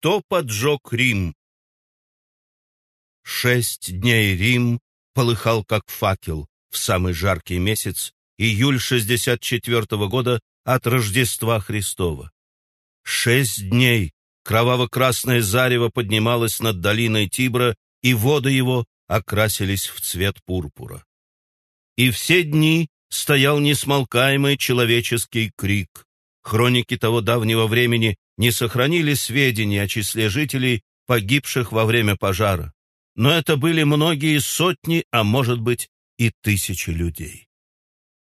Кто поджег Рим? Шесть дней Рим полыхал как факел в самый жаркий месяц, июль 64 -го года от Рождества Христова. Шесть дней кроваво-красное зарево поднималось над долиной Тибра, и воды его окрасились в цвет пурпура. И все дни стоял несмолкаемый человеческий крик. Хроники того давнего времени не сохранили сведений о числе жителей, погибших во время пожара, но это были многие сотни, а может быть и тысячи людей.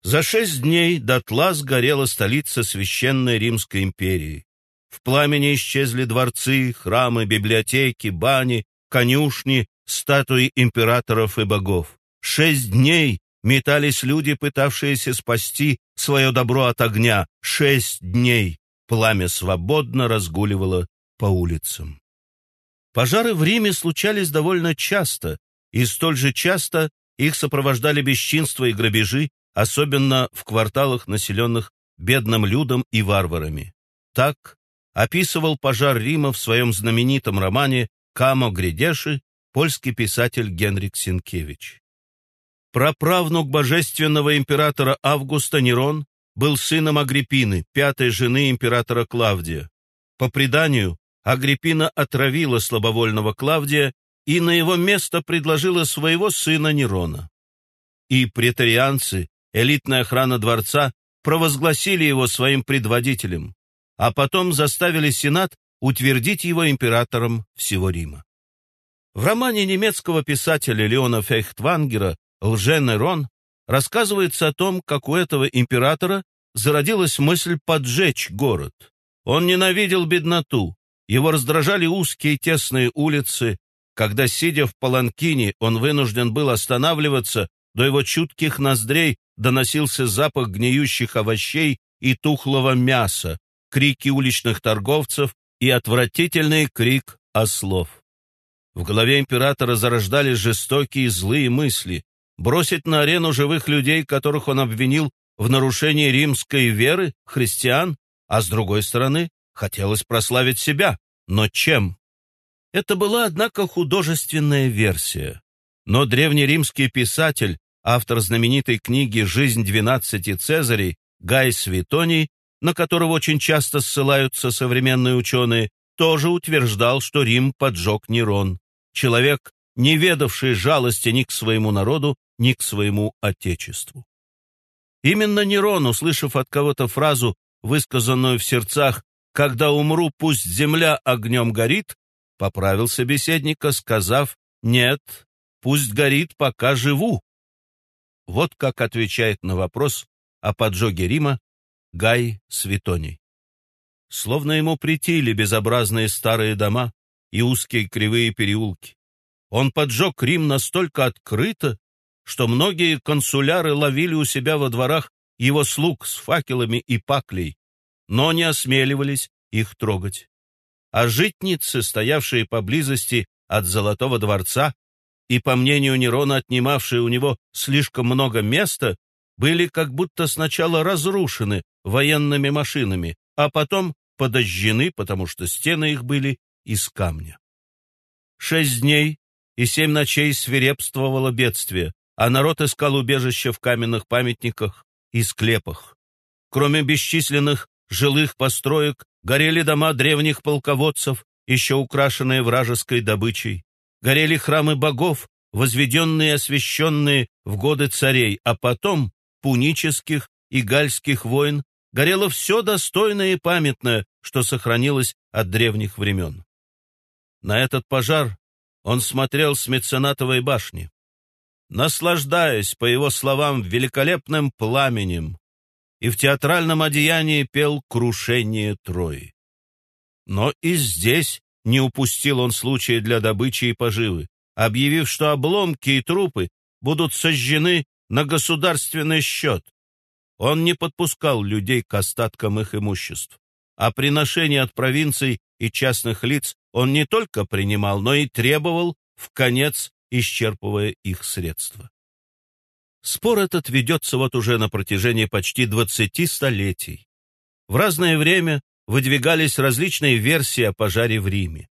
За шесть дней дотла сгорела столица Священной Римской империи. В пламени исчезли дворцы, храмы, библиотеки, бани, конюшни, статуи императоров и богов. Шесть дней метались люди, пытавшиеся спасти свое добро от огня. Шесть дней пламя свободно разгуливало по улицам. Пожары в Риме случались довольно часто, и столь же часто их сопровождали бесчинства и грабежи, особенно в кварталах, населенных бедным людом и варварами. Так описывал пожар Рима в своем знаменитом романе «Камо Гридеши» польский писатель Генрик Синкевич. Праправнук божественного императора Августа Нерон был сыном Агриппины, пятой жены императора Клавдия. По преданию, Агриппина отравила слабовольного Клавдия и на его место предложила своего сына Нерона. И претарианцы, элитная охрана дворца, провозгласили его своим предводителем, а потом заставили Сенат утвердить его императором всего Рима. В романе немецкого писателя Леона Фейхтвангера «Лже-Нерон» рассказывается о том, как у этого императора зародилась мысль поджечь город. Он ненавидел бедноту, его раздражали узкие тесные улицы, когда, сидя в паланкине, он вынужден был останавливаться, до его чутких ноздрей доносился запах гниющих овощей и тухлого мяса, крики уличных торговцев и отвратительный крик ослов. В голове императора зарождались жестокие злые мысли бросить на арену живых людей, которых он обвинил в нарушении римской веры, христиан, а с другой стороны, хотелось прославить себя. Но чем? Это была, однако, художественная версия. Но древнеримский писатель, автор знаменитой книги «Жизнь двенадцати Цезарей» Гай Светоний, на которого очень часто ссылаются современные ученые, тоже утверждал, что Рим поджег Нерон, человек, не ведавший жалости ни к своему народу, ни к своему отечеству. Именно Нерон, услышав от кого-то фразу, высказанную в сердцах «Когда умру, пусть земля огнем горит», поправил собеседника, сказав «Нет, пусть горит, пока живу». Вот как отвечает на вопрос о поджоге Рима Гай Светоний. Словно ему притили безобразные старые дома и узкие кривые переулки. Он поджег Рим настолько открыто, что многие консуляры ловили у себя во дворах его слуг с факелами и паклей, но не осмеливались их трогать а житницы, стоявшие поблизости от Золотого дворца и, по мнению Нерона, отнимавшие у него слишком много места, были как будто сначала разрушены военными машинами, а потом подожжены, потому что стены их были из камня. Шесть дней и семь ночей свирепствовало бедствие, а народ искал убежище в каменных памятниках и склепах. Кроме бесчисленных жилых построек горели дома древних полководцев, еще украшенные вражеской добычей. Горели храмы богов, возведенные и освященные в годы царей, а потом пунических и гальских войн горело все достойное и памятное, что сохранилось от древних времен. На этот пожар он смотрел с меценатовой башни. Наслаждаясь, по его словам, великолепным пламенем, и в театральном одеянии пел «Крушение Трои». Но и здесь не упустил он случая для добычи и поживы, объявив, что обломки и трупы будут сожжены на государственный счет. Он не подпускал людей к остаткам их имуществ, а приношения от провинций и частных лиц он не только принимал, но и требовал в конец, исчерпывая их средства. Спор этот ведется вот уже на протяжении почти двадцати столетий. В разное время, выдвигались различные версии о пожаре в Риме.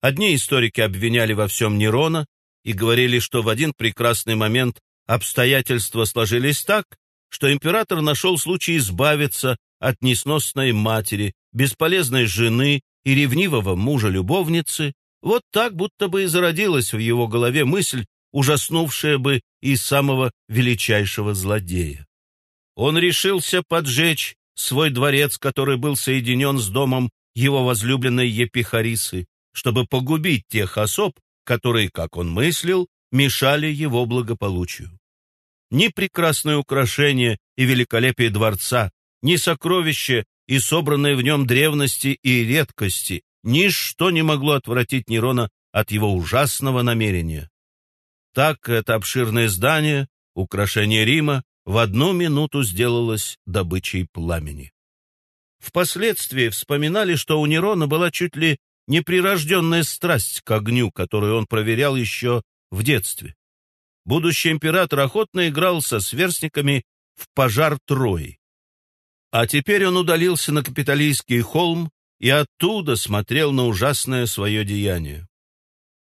Одни историки обвиняли во всем Нерона и говорили, что в один прекрасный момент обстоятельства сложились так, что император нашел случай избавиться от несносной матери, бесполезной жены и ревнивого мужа-любовницы, вот так будто бы и зародилась в его голове мысль, ужаснувшая бы и самого величайшего злодея. Он решился поджечь свой дворец, который был соединен с домом его возлюбленной Епихарисы, чтобы погубить тех особ, которые, как он мыслил, мешали его благополучию. Ни прекрасное украшение и великолепие дворца, ни сокровища и собранные в нем древности и редкости, ничто не могло отвратить Нерона от его ужасного намерения. Так это обширное здание, украшение Рима, в одну минуту сделалось добычей пламени. Впоследствии вспоминали, что у Нерона была чуть ли неприрожденная страсть к огню, которую он проверял еще в детстве. Будущий император охотно играл со сверстниками в пожар Трои. А теперь он удалился на Капитолийский холм и оттуда смотрел на ужасное свое деяние.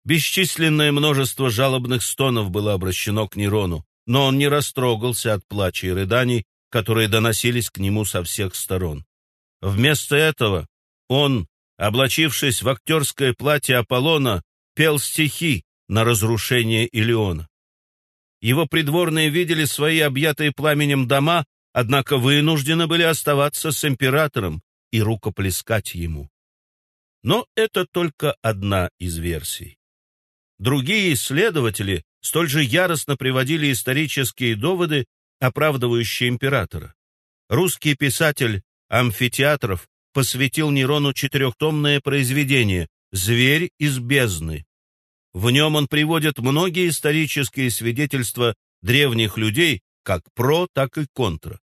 Бесчисленное множество жалобных стонов было обращено к Нерону, но он не растрогался от плача и рыданий, которые доносились к нему со всех сторон. Вместо этого он, облачившись в актерское платье Аполлона, пел стихи на разрушение Илеона. Его придворные видели свои объятые пламенем дома, однако вынуждены были оставаться с императором и рукоплескать ему. Но это только одна из версий. Другие исследователи столь же яростно приводили исторические доводы, оправдывающие императора. Русский писатель Амфитеатров посвятил Нерону четырехтомное произведение «Зверь из бездны». В нем он приводит многие исторические свидетельства древних людей, как про, так и контра.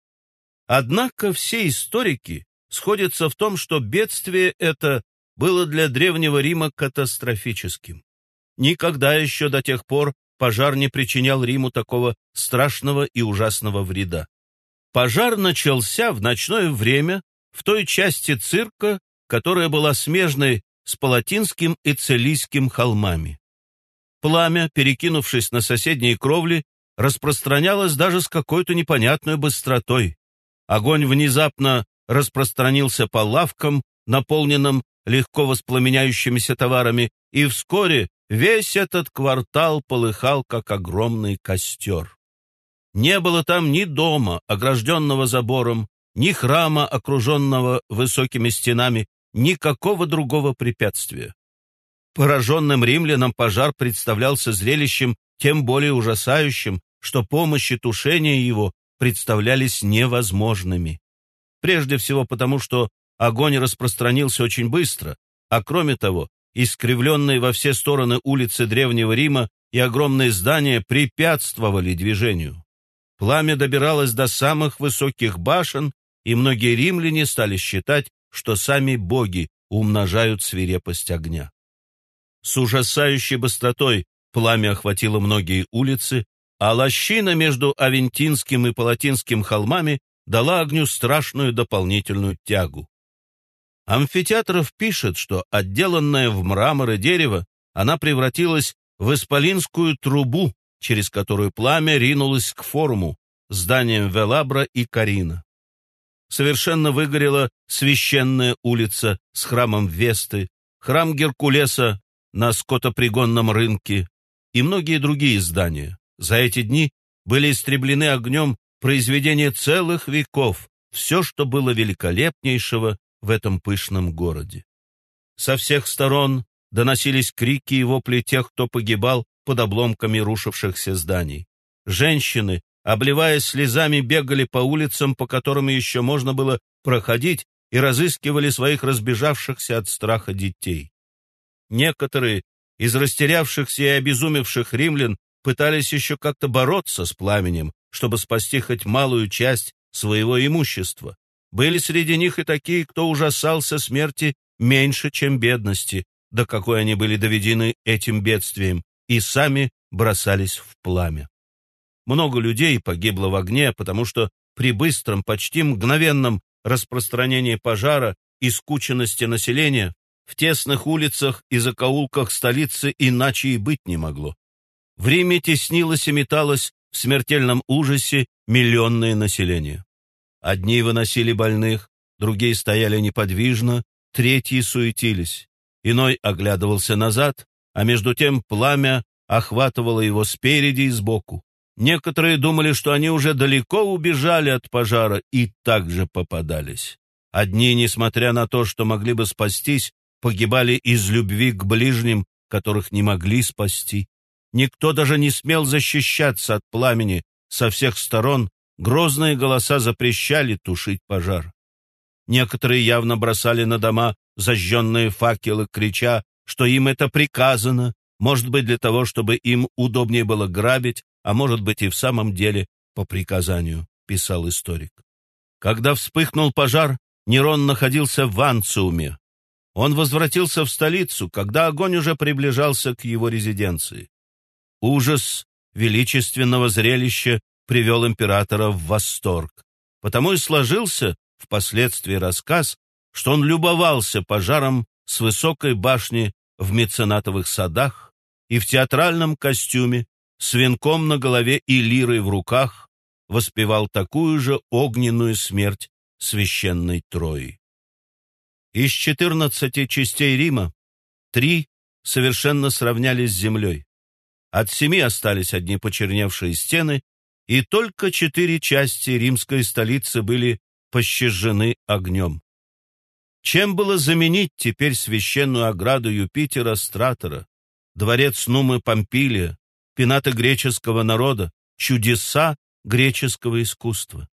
Однако все историки сходятся в том, что бедствие это было для Древнего Рима катастрофическим. Никогда еще до тех пор пожар не причинял Риму такого страшного и ужасного вреда. Пожар начался в ночное время в той части цирка, которая была смежной с Палатинским и Целийским холмами. Пламя, перекинувшись на соседние кровли, распространялось даже с какой-то непонятной быстротой. Огонь внезапно распространился по лавкам, наполненным легко воспламеняющимися товарами, и вскоре Весь этот квартал полыхал, как огромный костер. Не было там ни дома, огражденного забором, ни храма, окруженного высокими стенами, никакого другого препятствия. Пораженным римлянам пожар представлялся зрелищем тем более ужасающим, что помощь и тушение его представлялись невозможными. Прежде всего потому, что огонь распространился очень быстро, а кроме того, искривленные во все стороны улицы Древнего Рима и огромные здания препятствовали движению. Пламя добиралось до самых высоких башен, и многие римляне стали считать, что сами боги умножают свирепость огня. С ужасающей быстротой пламя охватило многие улицы, а лощина между Авентинским и Палатинским холмами дала огню страшную дополнительную тягу. Амфитеатров пишет, что отделанная в мрамор и дерево, она превратилась в исполинскую трубу, через которую пламя ринулось к форуму, зданиям Велабра и Карина. Совершенно выгорела священная улица с храмом Весты, храм Геркулеса на скотопригонном рынке и многие другие здания. За эти дни были истреблены огнем произведения целых веков, все, что было великолепнейшего в этом пышном городе. Со всех сторон доносились крики и вопли тех, кто погибал под обломками рушившихся зданий. Женщины, обливаясь слезами, бегали по улицам, по которым еще можно было проходить, и разыскивали своих разбежавшихся от страха детей. Некоторые из растерявшихся и обезумевших римлян пытались еще как-то бороться с пламенем, чтобы спасти хоть малую часть своего имущества. Были среди них и такие, кто ужасался смерти меньше, чем бедности, до какой они были доведены этим бедствием, и сами бросались в пламя. Много людей погибло в огне, потому что при быстром, почти мгновенном распространении пожара и скученности населения, в тесных улицах и закоулках столицы иначе и быть не могло. В Риме теснилось и металось в смертельном ужасе миллионное население. Одни выносили больных, другие стояли неподвижно, третьи суетились. Иной оглядывался назад, а между тем пламя охватывало его спереди и сбоку. Некоторые думали, что они уже далеко убежали от пожара и также попадались. Одни, несмотря на то, что могли бы спастись, погибали из любви к ближним, которых не могли спасти. Никто даже не смел защищаться от пламени. Со всех сторон грозные голоса запрещали тушить пожар. Некоторые явно бросали на дома зажженные факелы, крича, что им это приказано, может быть, для того, чтобы им удобнее было грабить, а может быть и в самом деле по приказанию, писал историк. Когда вспыхнул пожар, Нерон находился в Анциуме. Он возвратился в столицу, когда огонь уже приближался к его резиденции. Ужас величественного зрелища привел императора в восторг. Потому и сложился впоследствии рассказ, что он любовался пожаром с высокой башни в меценатовых садах и в театральном костюме, с венком на голове и лирой в руках, воспевал такую же огненную смерть священной Трои. Из четырнадцати частей Рима три совершенно сравнялись с землей. От семи остались одни почерневшие стены, и только четыре части римской столицы были пощажены огнем. Чем было заменить теперь священную ограду Юпитера Стратора, дворец Нумы Помпилия, пенаты греческого народа, чудеса греческого искусства?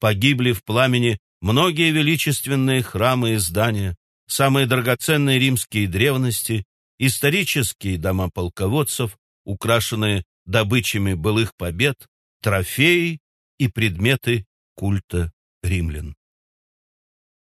Погибли в пламени многие величественные храмы и здания, самые драгоценные римские древности, исторические дома полководцев, украшенные добычами былых побед, трофеи и предметы культа римлян.